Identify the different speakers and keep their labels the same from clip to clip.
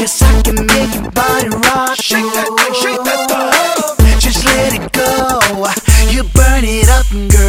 Speaker 1: Yes, I can make your body rock. Shake that thing, shake that thing. Just let it go. You burn it up, girl.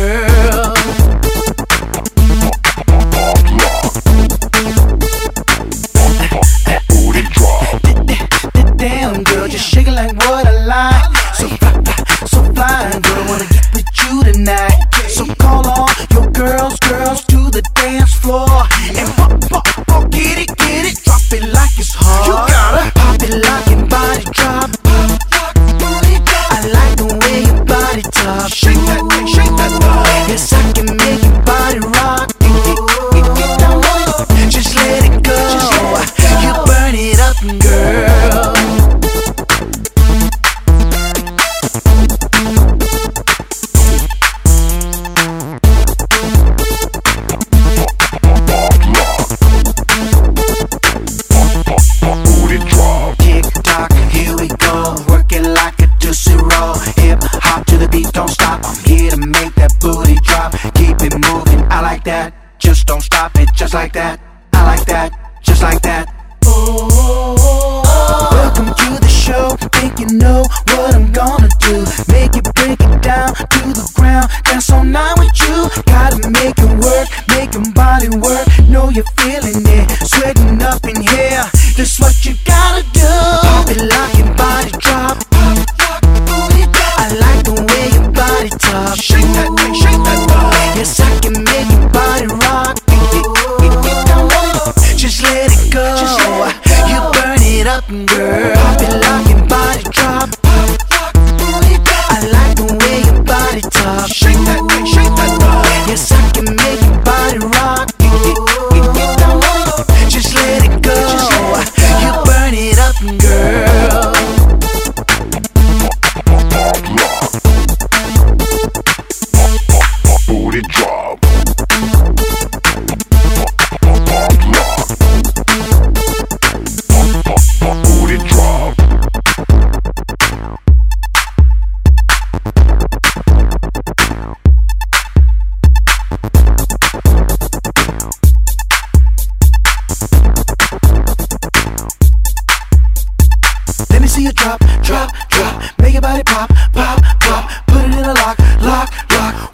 Speaker 1: hip hop to the beat, don't stop. I'm here to make that booty drop. Keep it moving, I like that. Just don't stop it, just like that. I like that, just like that. Welcome to the show. Think you know what I'm gonna do? Make it, break it down to the ground. Dance all night with you. Gotta make it work, make your body work. Know you're feeling it, sweating up in here. This what you gotta do. Let me see you drop, drop, drop. Make your body pop, pop, pop. Put it in a lock, lock, lock.